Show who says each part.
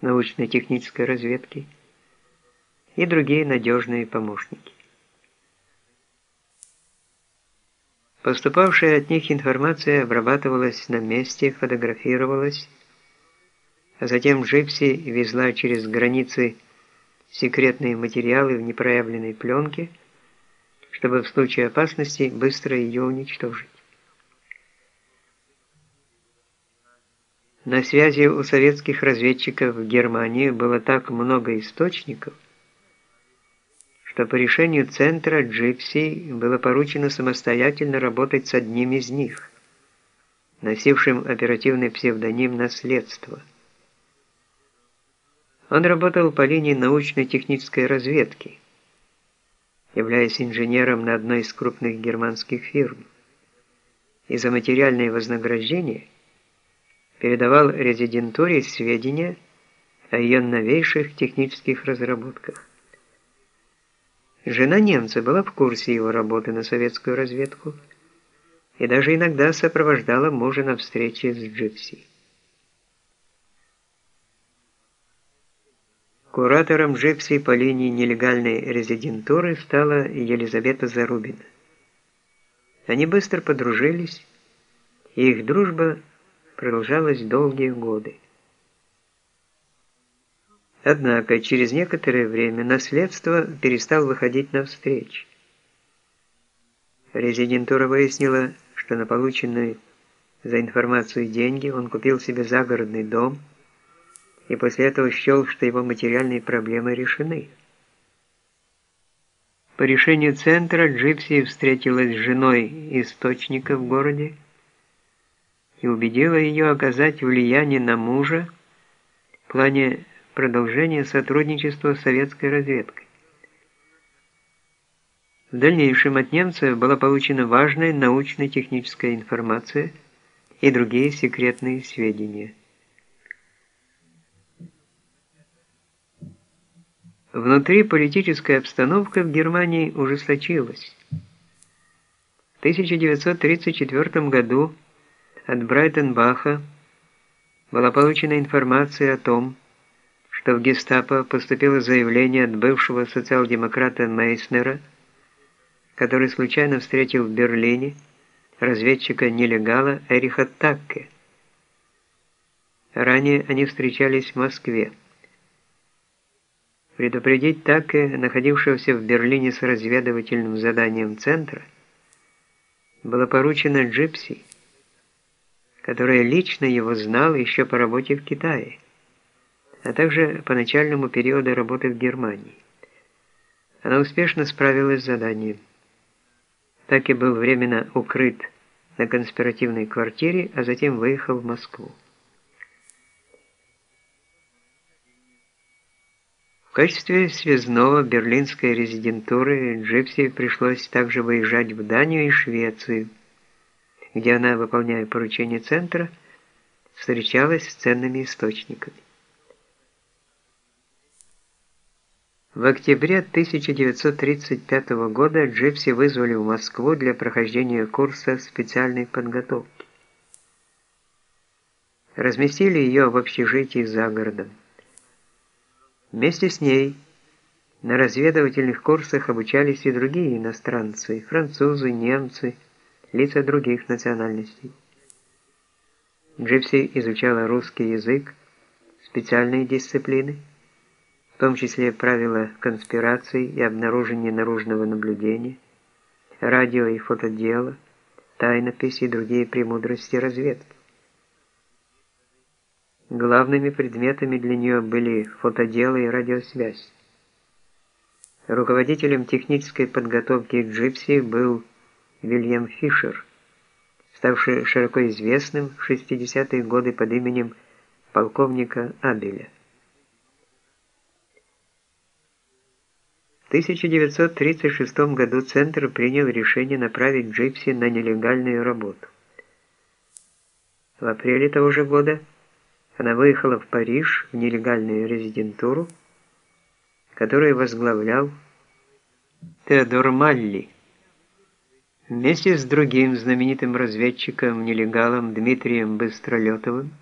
Speaker 1: научно-технической разведки и другие надежные помощники. Поступавшая от них информация обрабатывалась на месте, фотографировалась, а затем Джипси везла через границы секретные материалы в непроявленной пленке, чтобы в случае опасности быстро ее уничтожить. На связи у советских разведчиков в Германии было так много источников, что по решению центра Джипси было поручено самостоятельно работать с одним из них, носившим оперативный псевдоним «Наследство». Он работал по линии научно-технической разведки, являясь инженером на одной из крупных германских фирм, и за материальное вознаграждение – передавал резидентуре сведения о ее новейших технических разработках. Жена немца была в курсе его работы на советскую разведку и даже иногда сопровождала мужа на встречи с Джипси. Куратором Джипси по линии нелегальной резидентуры стала Елизавета Зарубина. Они быстро подружились, и их дружба – продолжалось долгие годы. Однако через некоторое время наследство перестал выходить навстречу. Резидентура выяснила, что на полученные за информацию деньги он купил себе загородный дом и после этого счел, что его материальные проблемы решены. По решению центра Джипси встретилась с женой источника в городе, и убедила ее оказать влияние на мужа в плане продолжения сотрудничества с советской разведкой. В дальнейшем от немцев была получена важная научно-техническая информация и другие секретные сведения. Внутри политическая обстановка в Германии ужесточилась. В 1934 году от Брайтенбаха была получена информация о том, что в гестапо поступило заявление от бывшего социал-демократа Мейснера, который случайно встретил в Берлине разведчика-нелегала Эриха Такке. Ранее они встречались в Москве. Предупредить Такке, находившегося в Берлине с разведывательным заданием центра, было поручено Джипси, которая лично его знала еще по работе в Китае, а также по начальному периоду работы в Германии. Она успешно справилась с заданием. Так и был временно укрыт на конспиративной квартире, а затем выехал в Москву. В качестве связного берлинской резидентуры Джипси пришлось также выезжать в Данию и Швецию, где она, выполняя поручения центра, встречалась с ценными источниками. В октябре 1935 года Джипси вызвали в Москву для прохождения курса специальной подготовки. Разместили ее в общежитии за городом. Вместе с ней на разведывательных курсах обучались и другие иностранцы, французы, немцы, лица других национальностей. Джипси изучала русский язык, специальные дисциплины, в том числе правила конспирации и обнаружения наружного наблюдения, радио и фотодело, тайнописи и другие премудрости разведки. Главными предметами для нее были фотодело и радиосвязь. Руководителем технической подготовки Джипси был Вильям Фишер, ставший широко известным в 60-е годы под именем полковника Абеля. В 1936 году Центр принял решение направить Джипси на нелегальную работу. В апреле того же года она выехала в Париж в нелегальную резидентуру, которую возглавлял Теодор Малли. Вместе с другим знаменитым разведчиком-нелегалом Дмитрием Быстролетовым